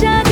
जा